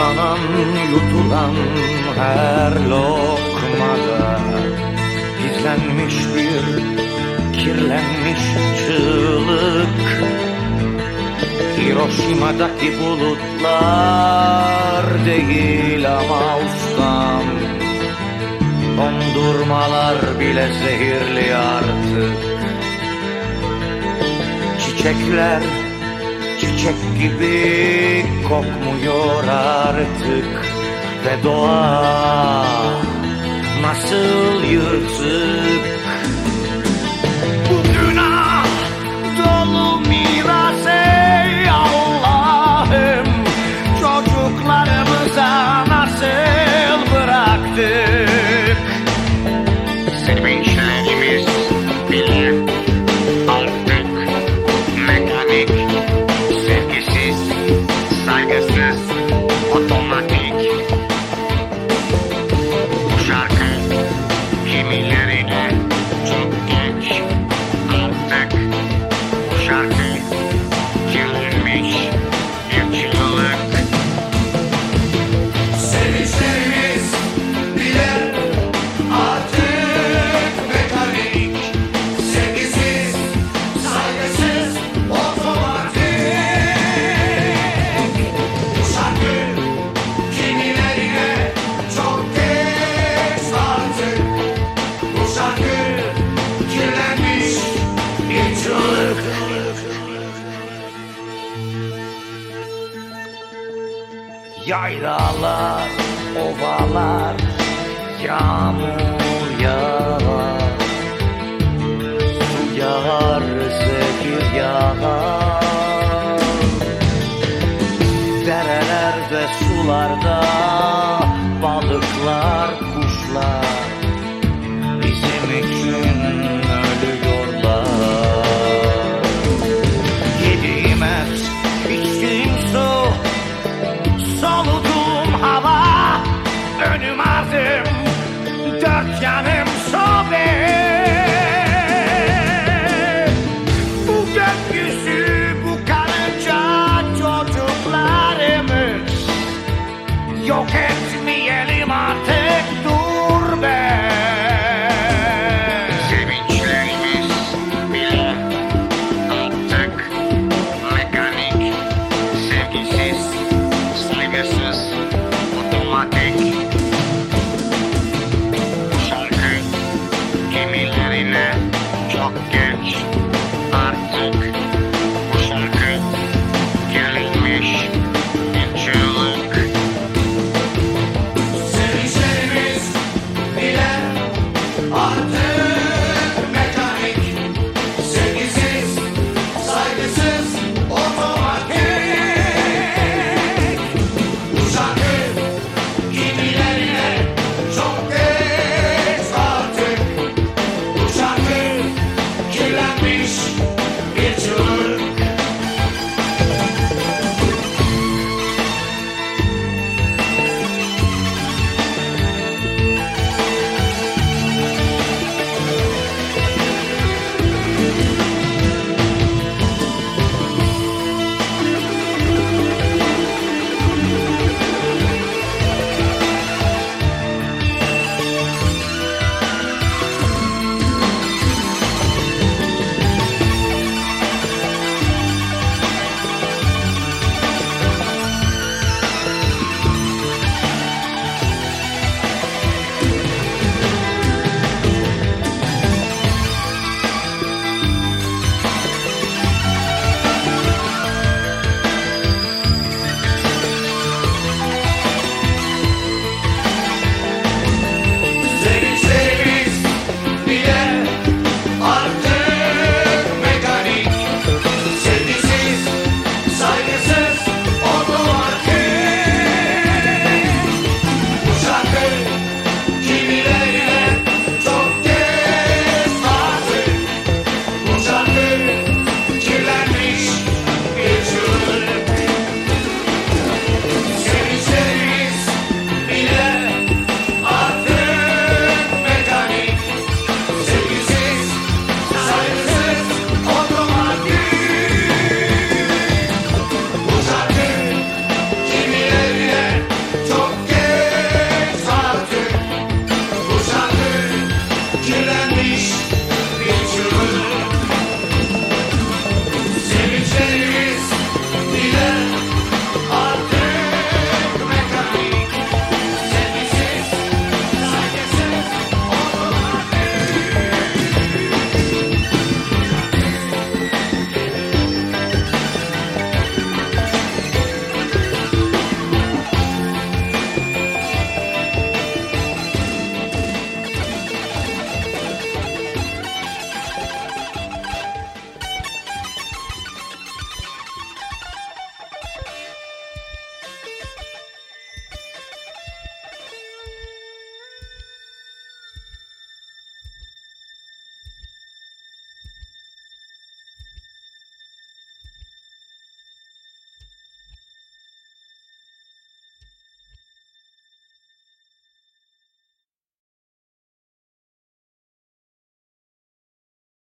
Yalanan yutulan her lokmada Gizlenmiş bir kirlenmiş çığlık. Hiroşima'daki bulutlar değil ama ustam. Dondurmalar bile zehirli artık. Çiçekler çiçek gibi kokmuyor artık Ve doğa Yaylalar, ovalar, yağmur yağar. Su yağar, zehir yağar. Derelerde, sularda catch.